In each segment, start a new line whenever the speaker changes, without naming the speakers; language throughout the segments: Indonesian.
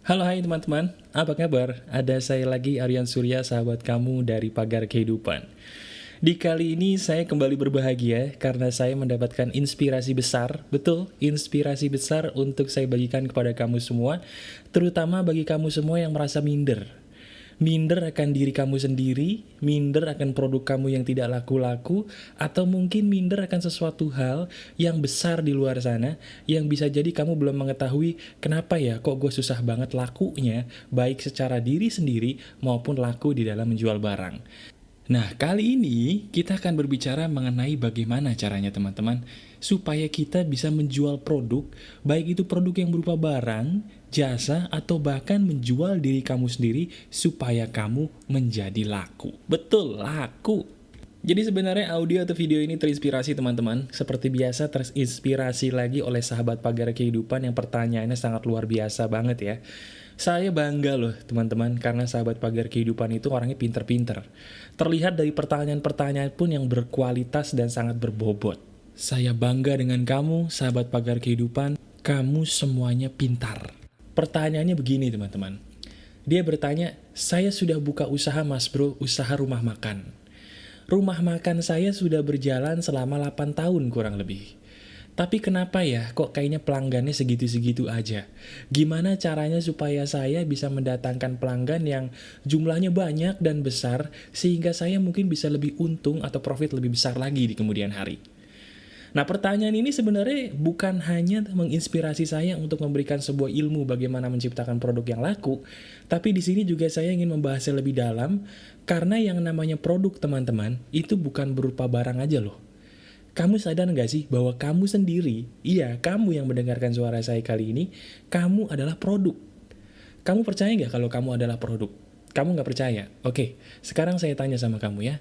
Halo hai teman-teman, apa kabar? Ada saya lagi Aryan Surya, sahabat kamu dari Pagar Kehidupan. Di kali ini saya kembali berbahagia karena saya mendapatkan inspirasi besar, betul, inspirasi besar untuk saya bagikan kepada kamu semua, terutama bagi kamu semua yang merasa minder minder akan diri kamu sendiri, minder akan produk kamu yang tidak laku-laku, atau mungkin minder akan sesuatu hal yang besar di luar sana, yang bisa jadi kamu belum mengetahui kenapa ya kok gue susah banget lakunya, baik secara diri sendiri maupun laku di dalam menjual barang. Nah, kali ini kita akan berbicara mengenai bagaimana caranya teman-teman supaya kita bisa menjual produk, baik itu produk yang berupa barang, jasa, atau bahkan menjual diri kamu sendiri supaya kamu menjadi laku. Betul, laku. Jadi sebenarnya audio atau video ini terinspirasi teman-teman Seperti biasa terinspirasi lagi oleh sahabat pagar kehidupan yang pertanyaannya sangat luar biasa banget ya saya bangga loh teman-teman karena sahabat pagar kehidupan itu orangnya pinter-pinter. Terlihat dari pertanyaan-pertanyaan pun yang berkualitas dan sangat berbobot. Saya bangga dengan kamu, sahabat pagar kehidupan. Kamu semuanya pintar. Pertanyaannya begini teman-teman. Dia bertanya, saya sudah buka usaha mas bro, usaha rumah makan. Rumah makan saya sudah berjalan selama 8 tahun kurang lebih. Tapi kenapa ya kok kayaknya pelanggannya segitu-segitu aja? Gimana caranya supaya saya bisa mendatangkan pelanggan yang jumlahnya banyak dan besar sehingga saya mungkin bisa lebih untung atau profit lebih besar lagi di kemudian hari? Nah pertanyaan ini sebenarnya bukan hanya menginspirasi saya untuk memberikan sebuah ilmu bagaimana menciptakan produk yang laku, tapi di sini juga saya ingin membahasnya lebih dalam karena yang namanya produk teman-teman itu bukan berupa barang aja loh kamu sadar nggak sih bahwa kamu sendiri, iya kamu yang mendengarkan suara saya kali ini, kamu adalah produk. Kamu percaya nggak kalau kamu adalah produk? Kamu nggak percaya? Oke, sekarang saya tanya sama kamu ya.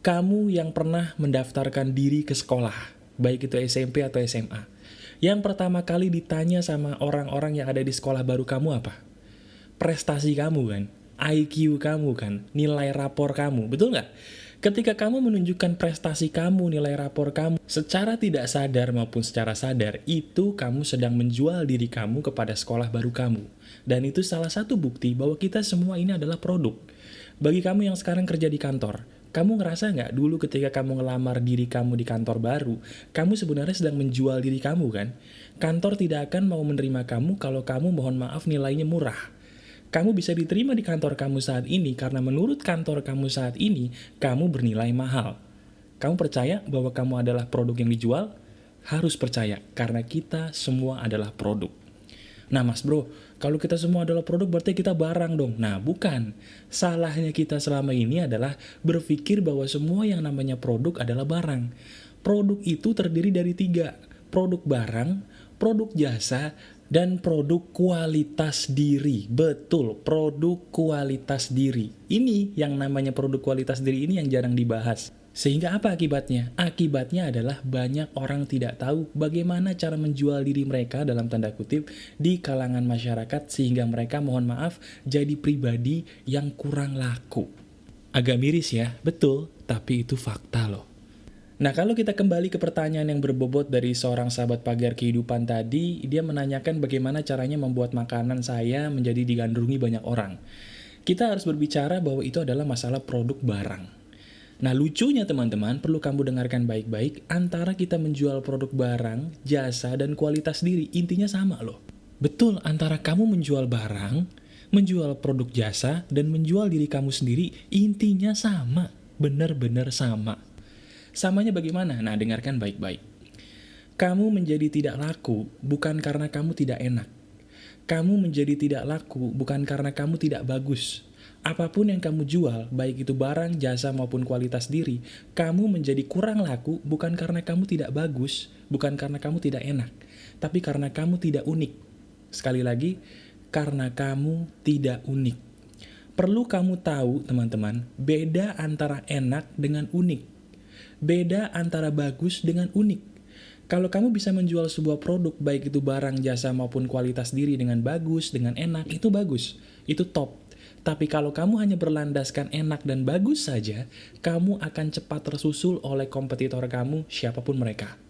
Kamu yang pernah mendaftarkan diri ke sekolah, baik itu SMP atau SMA, yang pertama kali ditanya sama orang-orang yang ada di sekolah baru kamu apa? Prestasi kamu kan? IQ kamu kan? Nilai rapor kamu, betul nggak? Ketika kamu menunjukkan prestasi kamu, nilai rapor kamu, secara tidak sadar maupun secara sadar, itu kamu sedang menjual diri kamu kepada sekolah baru kamu. Dan itu salah satu bukti bahwa kita semua ini adalah produk. Bagi kamu yang sekarang kerja di kantor, kamu ngerasa nggak dulu ketika kamu ngelamar diri kamu di kantor baru, kamu sebenarnya sedang menjual diri kamu kan? Kantor tidak akan mau menerima kamu kalau kamu mohon maaf nilainya murah kamu bisa diterima di kantor kamu saat ini karena menurut kantor kamu saat ini, kamu bernilai mahal. Kamu percaya bahwa kamu adalah produk yang dijual? Harus percaya, karena kita semua adalah produk. Nah mas bro, kalau kita semua adalah produk berarti kita barang dong. Nah bukan, salahnya kita selama ini adalah berpikir bahwa semua yang namanya produk adalah barang. Produk itu terdiri dari tiga, produk barang, produk jasa, dan produk kualitas diri. Betul, produk kualitas diri. Ini yang namanya produk kualitas diri ini yang jarang dibahas. Sehingga apa akibatnya? Akibatnya adalah banyak orang tidak tahu bagaimana cara menjual diri mereka dalam tanda kutip di kalangan masyarakat sehingga mereka mohon maaf jadi pribadi yang kurang laku. Agak miris ya, betul, tapi itu fakta loh. Nah, kalau kita kembali ke pertanyaan yang berbobot dari seorang sahabat pagar kehidupan tadi, dia menanyakan bagaimana caranya membuat makanan saya menjadi digandrungi banyak orang. Kita harus berbicara bahwa itu adalah masalah produk barang. Nah, lucunya teman-teman, perlu kamu dengarkan baik-baik, antara kita menjual produk barang, jasa, dan kualitas diri, intinya sama loh. Betul, antara kamu menjual barang, menjual produk jasa, dan menjual diri kamu sendiri, intinya sama. Benar-benar sama. Samanya bagaimana? Nah, dengarkan baik-baik. Kamu menjadi tidak laku bukan karena kamu tidak enak. Kamu menjadi tidak laku bukan karena kamu tidak bagus. Apa pun yang kamu jual, baik itu barang, jasa, maupun kualitas diri, kamu menjadi kurang laku bukan karena kamu tidak bagus, bukan karena kamu tidak enak, tapi karena kamu tidak unik. Sekali lagi, karena kamu tidak unik. Perlu kamu tahu, teman-teman, beda antara enak dengan unik. Beda antara bagus dengan unik. Kalau kamu bisa menjual sebuah produk, baik itu barang, jasa, maupun kualitas diri dengan bagus, dengan enak, itu bagus. Itu top. Tapi kalau kamu hanya berlandaskan enak dan bagus saja, kamu akan cepat tersusul oleh kompetitor kamu, siapa pun mereka.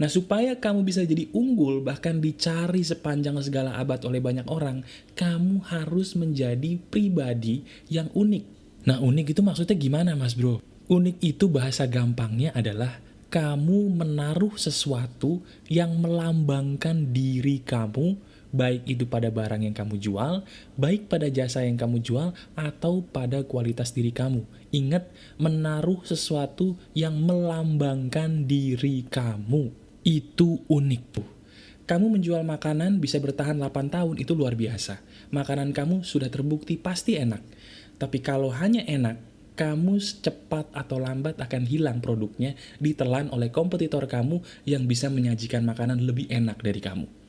Nah, supaya kamu bisa jadi unggul, bahkan dicari sepanjang segala abad oleh banyak orang, kamu harus menjadi pribadi yang unik. Nah, unik itu maksudnya gimana, Mas Bro? Unik itu bahasa gampangnya adalah kamu menaruh sesuatu yang melambangkan diri kamu, baik itu pada barang yang kamu jual, baik pada jasa yang kamu jual, atau pada kualitas diri kamu. Ingat, menaruh sesuatu yang melambangkan diri kamu. Itu unik tuh. Kamu menjual makanan bisa bertahan 8 tahun, itu luar biasa. Makanan kamu sudah terbukti pasti enak. Tapi kalau hanya enak, kamu cepat atau lambat akan hilang produknya ditelan oleh kompetitor kamu yang bisa menyajikan makanan lebih enak dari kamu.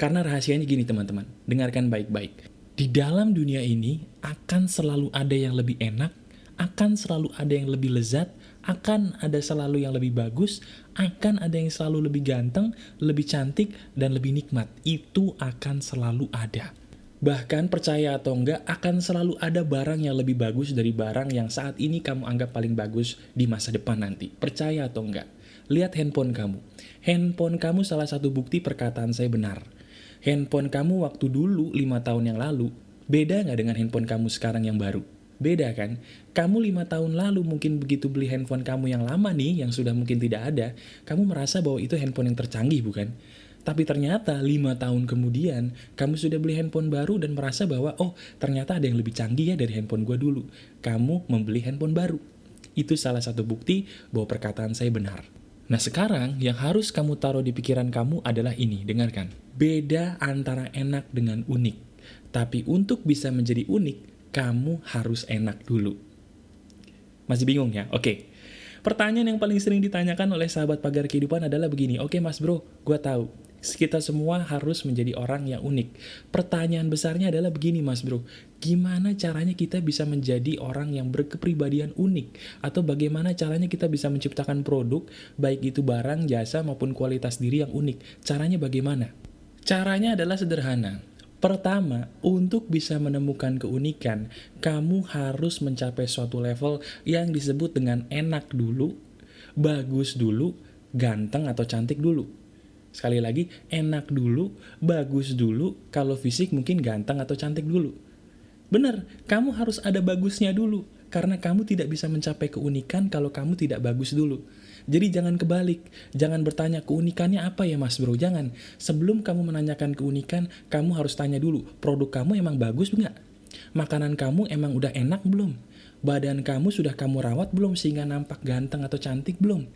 Karena rahasianya gini teman-teman, dengarkan baik-baik. Di dalam dunia ini akan selalu ada yang lebih enak, akan selalu ada yang lebih lezat, akan ada selalu yang lebih bagus, akan ada yang selalu lebih ganteng, lebih cantik, dan lebih nikmat. Itu akan selalu ada. Bahkan percaya atau enggak, akan selalu ada barang yang lebih bagus dari barang yang saat ini kamu anggap paling bagus di masa depan nanti. Percaya atau enggak? Lihat handphone kamu. Handphone kamu salah satu bukti perkataan saya benar. Handphone kamu waktu dulu, 5 tahun yang lalu, beda nggak dengan handphone kamu sekarang yang baru? Beda kan? Kamu lima tahun lalu mungkin begitu beli handphone kamu yang lama nih, yang sudah mungkin tidak ada, kamu merasa bahwa itu handphone yang tercanggih bukan? Tapi ternyata lima tahun kemudian, kamu sudah beli handphone baru dan merasa bahwa, oh ternyata ada yang lebih canggih ya dari handphone gue dulu. Kamu membeli handphone baru. Itu salah satu bukti bahwa perkataan saya benar. Nah sekarang yang harus kamu taruh di pikiran kamu adalah ini, dengarkan. Beda antara enak dengan unik. Tapi untuk bisa menjadi unik, kamu harus enak dulu. Masih bingung ya? Oke. Pertanyaan yang paling sering ditanyakan oleh sahabat pagar kehidupan adalah begini, oke mas bro, gue tahu, kita semua harus menjadi orang yang unik. Pertanyaan besarnya adalah begini mas bro, gimana caranya kita bisa menjadi orang yang berkepribadian unik? Atau bagaimana caranya kita bisa menciptakan produk, baik itu barang, jasa, maupun kualitas diri yang unik? Caranya bagaimana? Caranya adalah sederhana. Pertama, untuk bisa menemukan keunikan, kamu harus mencapai suatu level yang disebut dengan enak dulu, bagus dulu, ganteng atau cantik dulu. Sekali lagi, enak dulu, bagus dulu, kalau fisik mungkin ganteng atau cantik dulu. Benar, kamu harus ada bagusnya dulu, karena kamu tidak bisa mencapai keunikan kalau kamu tidak bagus dulu. Jadi jangan kebalik, jangan bertanya keunikannya apa ya mas bro, jangan. Sebelum kamu menanyakan keunikan, kamu harus tanya dulu, produk kamu emang bagus nggak? Makanan kamu emang udah enak belum? Badan kamu sudah kamu rawat belum sehingga nampak ganteng atau cantik belum?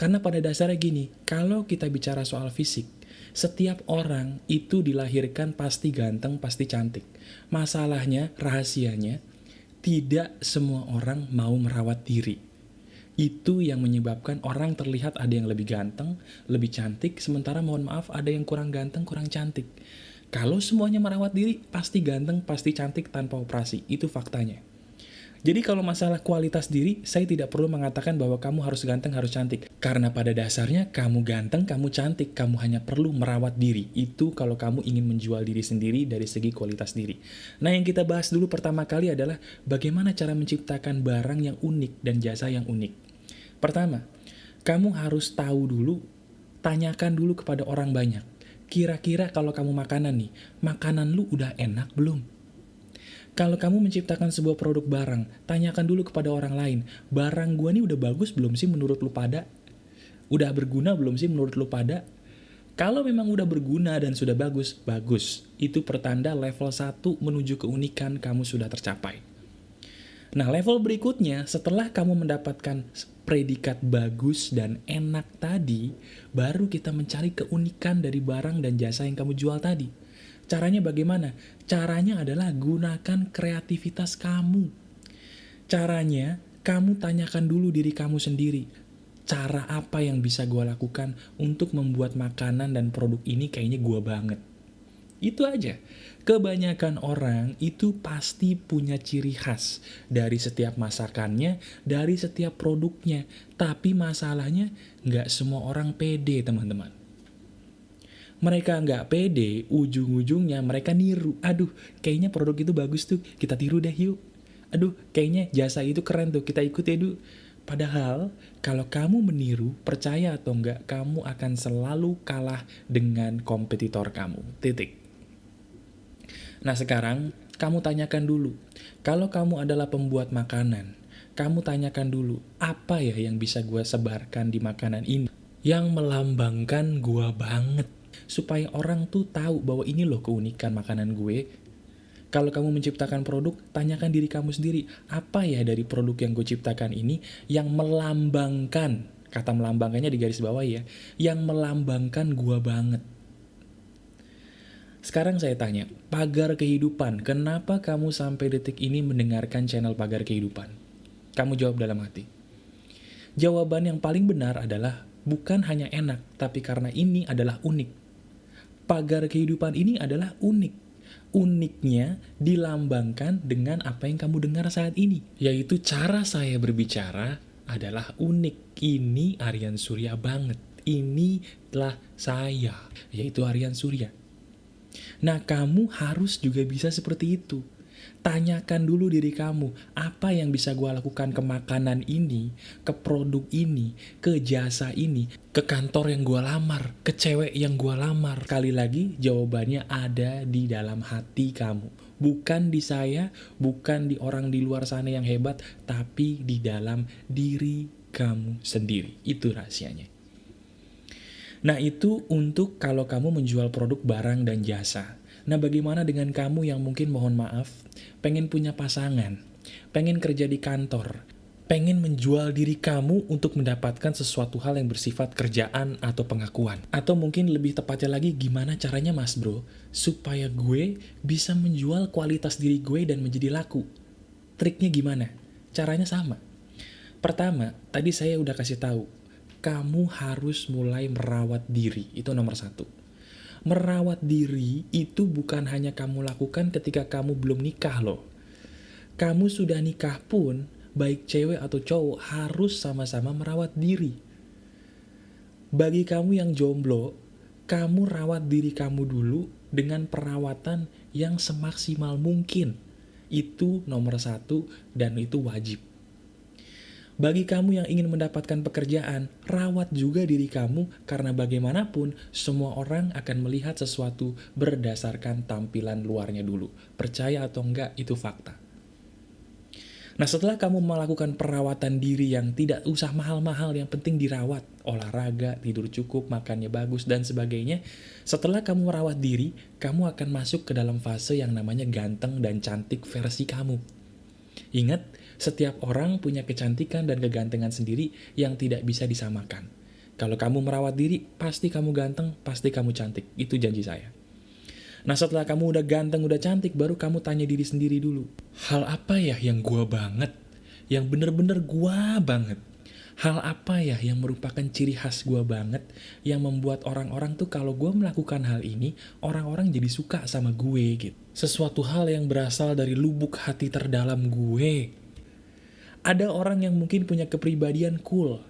Karena pada dasarnya gini, kalau kita bicara soal fisik, setiap orang itu dilahirkan pasti ganteng, pasti cantik. Masalahnya, rahasianya, tidak semua orang mau merawat diri. Itu yang menyebabkan orang terlihat ada yang lebih ganteng, lebih cantik, sementara mohon maaf ada yang kurang ganteng, kurang cantik. Kalau semuanya merawat diri, pasti ganteng, pasti cantik tanpa operasi. Itu faktanya. Jadi kalau masalah kualitas diri, saya tidak perlu mengatakan bahwa kamu harus ganteng, harus cantik. Karena pada dasarnya kamu ganteng, kamu cantik, kamu hanya perlu merawat diri. Itu kalau kamu ingin menjual diri sendiri dari segi kualitas diri. Nah yang kita bahas dulu pertama kali adalah bagaimana cara menciptakan barang yang unik dan jasa yang unik. Pertama, kamu harus tahu dulu, tanyakan dulu kepada orang banyak. Kira-kira kalau kamu makanan nih, makanan lu udah enak belum? Kalau kamu menciptakan sebuah produk barang, tanyakan dulu kepada orang lain, barang gua nih udah bagus belum sih menurut lu pada? Udah berguna belum sih menurut lu pada? Kalau memang udah berguna dan sudah bagus, bagus. Itu pertanda level 1 menuju keunikan kamu sudah tercapai. Nah, level berikutnya, setelah kamu mendapatkan predikat bagus dan enak tadi, baru kita mencari keunikan dari barang dan jasa yang kamu jual tadi. Caranya bagaimana? Caranya adalah gunakan kreativitas kamu. Caranya, kamu tanyakan dulu diri kamu sendiri. Cara apa yang bisa gue lakukan untuk membuat makanan dan produk ini kayaknya gue banget. Itu aja. Kebanyakan orang itu pasti punya ciri khas dari setiap masakannya, dari setiap produknya. Tapi masalahnya nggak semua orang pede teman-teman. Mereka nggak pede, ujung-ujungnya mereka niru. Aduh, kayaknya produk itu bagus tuh, kita tiru deh yuk. Aduh, kayaknya jasa itu keren tuh, kita ikut ya, Padahal, kalau kamu meniru, percaya atau enggak, kamu akan selalu kalah dengan kompetitor kamu. Titik. Nah sekarang, kamu tanyakan dulu. Kalau kamu adalah pembuat makanan, kamu tanyakan dulu, apa ya yang bisa gue sebarkan di makanan ini? Yang melambangkan gue banget. Supaya orang tuh tahu bahwa ini loh keunikan makanan gue, kalau kamu menciptakan produk, tanyakan diri kamu sendiri, apa ya dari produk yang gue ciptakan ini yang melambangkan, kata melambangkannya di garis bawah ya, yang melambangkan gue banget. Sekarang saya tanya, pagar kehidupan, kenapa kamu sampai detik ini mendengarkan channel pagar kehidupan? Kamu jawab dalam hati. Jawaban yang paling benar adalah bukan hanya enak, tapi karena ini adalah unik. Pagar kehidupan ini adalah unik uniknya dilambangkan dengan apa yang kamu dengar saat ini. Yaitu cara saya berbicara adalah unik. Ini Aryan Surya banget. Inilah saya, yaitu Aryan Surya. Nah, kamu harus juga bisa seperti itu. Tanyakan dulu diri kamu, apa yang bisa gue lakukan ke makanan ini, ke produk ini, ke jasa ini, ke kantor yang gue lamar, ke cewek yang gue lamar. Kali lagi, jawabannya ada di dalam hati kamu. Bukan di saya, bukan di orang di luar sana yang hebat, tapi di dalam diri kamu sendiri. Itu rahasianya. Nah itu untuk kalau kamu menjual produk barang dan jasa. Nah bagaimana dengan kamu yang mungkin mohon maaf, pengen punya pasangan, pengen kerja di kantor, pengen menjual diri kamu untuk mendapatkan sesuatu hal yang bersifat kerjaan atau pengakuan. Atau mungkin lebih tepatnya lagi gimana caranya mas bro, supaya gue bisa menjual kualitas diri gue dan menjadi laku. Triknya gimana? Caranya sama. Pertama, tadi saya udah kasih tahu, kamu harus mulai merawat diri, itu nomor satu merawat diri itu bukan hanya kamu lakukan ketika kamu belum nikah loh. Kamu sudah nikah pun, baik cewek atau cowok harus sama-sama merawat diri. Bagi kamu yang jomblo, kamu rawat diri kamu dulu dengan perawatan yang semaksimal mungkin. Itu nomor satu dan itu wajib. Bagi kamu yang ingin mendapatkan pekerjaan, rawat juga diri kamu karena bagaimanapun semua orang akan melihat sesuatu berdasarkan tampilan luarnya dulu. Percaya atau enggak, itu fakta. Nah setelah kamu melakukan perawatan diri yang tidak usah mahal-mahal, yang penting dirawat, olahraga, tidur cukup, makannya bagus, dan sebagainya. Setelah kamu merawat diri, kamu akan masuk ke dalam fase yang namanya ganteng dan cantik versi kamu. Ingat, setiap orang punya kecantikan dan kegantengan sendiri yang tidak bisa disamakan. Kalau kamu merawat diri, pasti kamu ganteng, pasti kamu cantik. Itu janji saya. Nah setelah kamu udah ganteng, udah cantik, baru kamu tanya diri sendiri dulu. Hal apa ya yang gua banget? Yang bener-bener gua banget? Hal apa ya yang merupakan ciri khas gua banget yang membuat orang-orang tuh kalau gua melakukan hal ini, orang-orang jadi suka sama gue gitu. Sesuatu hal yang berasal dari lubuk hati terdalam gue. Ada orang yang mungkin punya kepribadian cool,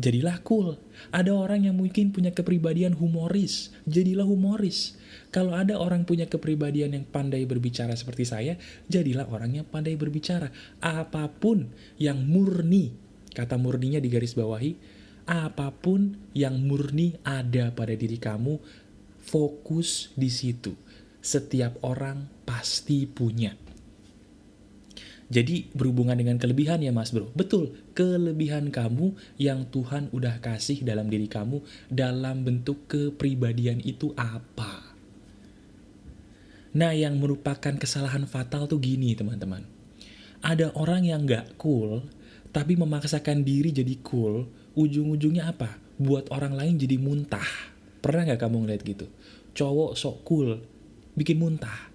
jadilah cool. Ada orang yang mungkin punya kepribadian humoris, jadilah humoris. Kalau ada orang punya kepribadian yang pandai berbicara seperti saya, jadilah orang yang pandai berbicara. Apa pun yang murni, kata murninya di garis bawahi, apa pun yang murni ada pada diri kamu, fokus di situ. Setiap orang pasti punya. Jadi berhubungan dengan kelebihan ya mas bro. Betul, kelebihan kamu yang Tuhan udah kasih dalam diri kamu dalam bentuk kepribadian itu apa? Nah yang merupakan kesalahan fatal tuh gini teman-teman. Ada orang yang gak cool, tapi memaksakan diri jadi cool, ujung-ujungnya apa? Buat orang lain jadi muntah. Pernah gak kamu ngeliat gitu? Cowok sok cool, bikin muntah.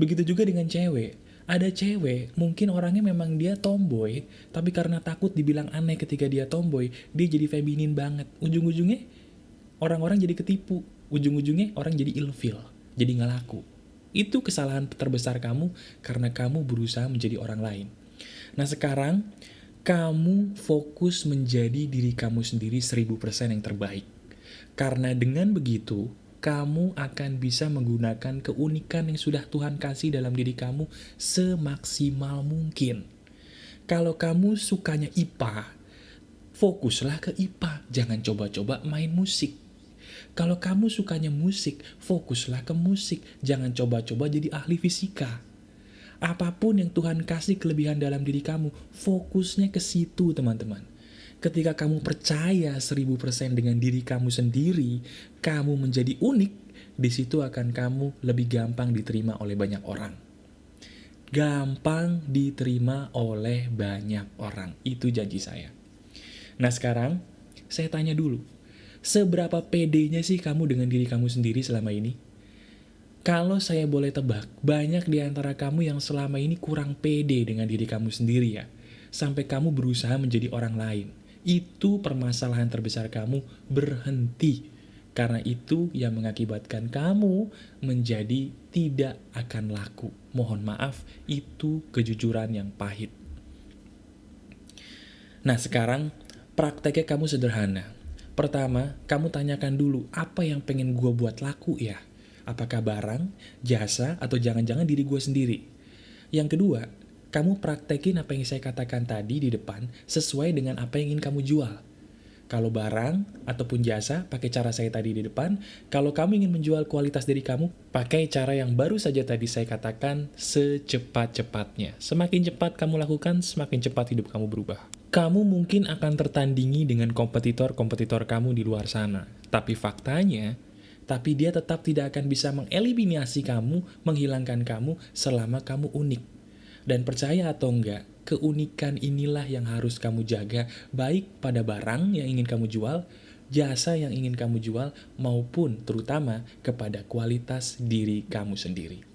Begitu juga dengan cewek ada cewek, mungkin orangnya memang dia tomboy, tapi karena takut dibilang aneh ketika dia tomboy, dia jadi feminin banget. Ujung-ujungnya, orang-orang jadi ketipu. Ujung-ujungnya, orang jadi ilfil, jadi nggak laku. Itu kesalahan terbesar kamu, karena kamu berusaha menjadi orang lain. Nah sekarang, kamu fokus menjadi diri kamu sendiri 1000% yang terbaik. Karena dengan begitu, kamu akan bisa menggunakan keunikan yang sudah Tuhan kasih dalam diri kamu semaksimal mungkin. Kalau kamu sukanya IPA, fokuslah ke IPA. Jangan coba-coba main musik. Kalau kamu sukanya musik, fokuslah ke musik. Jangan coba-coba jadi ahli fisika. Apa pun yang Tuhan kasih kelebihan dalam diri kamu, fokusnya ke situ teman-teman. Ketika kamu percaya 1000% dengan diri kamu sendiri, kamu menjadi unik, di situ akan kamu lebih gampang diterima oleh banyak orang. Gampang diterima oleh banyak orang. Itu janji saya. Nah sekarang, saya tanya dulu. Seberapa pedenya sih kamu dengan diri kamu sendiri selama ini? Kalau saya boleh tebak, banyak di antara kamu yang selama ini kurang pede dengan diri kamu sendiri ya. Sampai kamu berusaha menjadi orang lain. Itu permasalahan terbesar kamu berhenti karena itu yang mengakibatkan kamu menjadi tidak akan laku. Mohon maaf, itu kejujuran yang pahit. Nah sekarang prakteknya kamu sederhana. Pertama, kamu tanyakan dulu, apa yang pengen gue buat laku ya? Apakah barang, jasa, atau jangan-jangan diri gue sendiri? Yang kedua, kamu praktekin apa yang saya katakan tadi di depan sesuai dengan apa yang ingin kamu jual. Kalau barang ataupun jasa, pakai cara saya tadi di depan. Kalau kamu ingin menjual kualitas diri kamu, pakai cara yang baru saja tadi saya katakan secepat-cepatnya. Semakin cepat kamu lakukan, semakin cepat hidup kamu berubah. Kamu mungkin akan tertandingi dengan kompetitor-kompetitor kamu di luar sana. Tapi faktanya, tapi dia tetap tidak akan bisa mengeliminasi kamu, menghilangkan kamu selama kamu unik. Dan percaya atau enggak, keunikan inilah yang harus kamu jaga, baik pada barang yang ingin kamu jual, jasa yang ingin kamu jual, maupun terutama kepada kualitas diri kamu sendiri.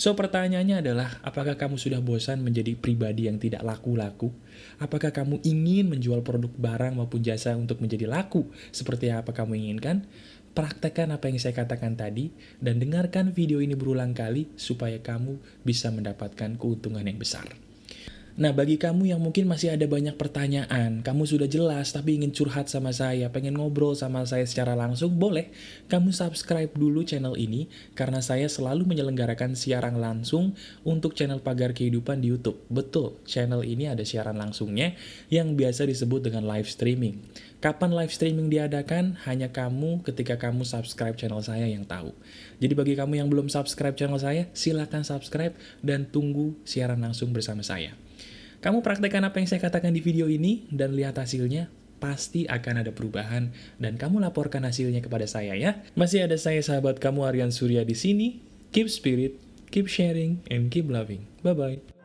So, pertanyaannya adalah, apakah kamu sudah bosan menjadi pribadi yang tidak laku-laku? Apakah kamu ingin menjual produk barang maupun jasa untuk menjadi laku seperti apa kamu inginkan? Praktekkan apa yang saya katakan tadi, dan dengarkan video ini berulang kali supaya kamu bisa mendapatkan keuntungan yang besar. Nah, bagi kamu yang mungkin masih ada banyak pertanyaan, kamu sudah jelas tapi ingin curhat sama saya, pengen ngobrol sama saya secara langsung, boleh. Kamu subscribe dulu channel ini, karena saya selalu menyelenggarakan siaran langsung untuk channel Pagar Kehidupan di Youtube. Betul, channel ini ada siaran langsungnya yang biasa disebut dengan live streaming. Kapan live streaming diadakan? Hanya kamu ketika kamu subscribe channel saya yang tahu. Jadi bagi kamu yang belum subscribe channel saya, silahkan subscribe dan tunggu siaran langsung bersama saya. Kamu praktekkan apa yang saya katakan di video ini dan lihat hasilnya, pasti akan ada perubahan dan kamu laporkan hasilnya kepada saya ya. Masih ada saya sahabat kamu Aryan Surya di sini. Keep spirit, keep sharing, and keep loving. Bye-bye.